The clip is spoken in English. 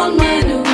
con Manu.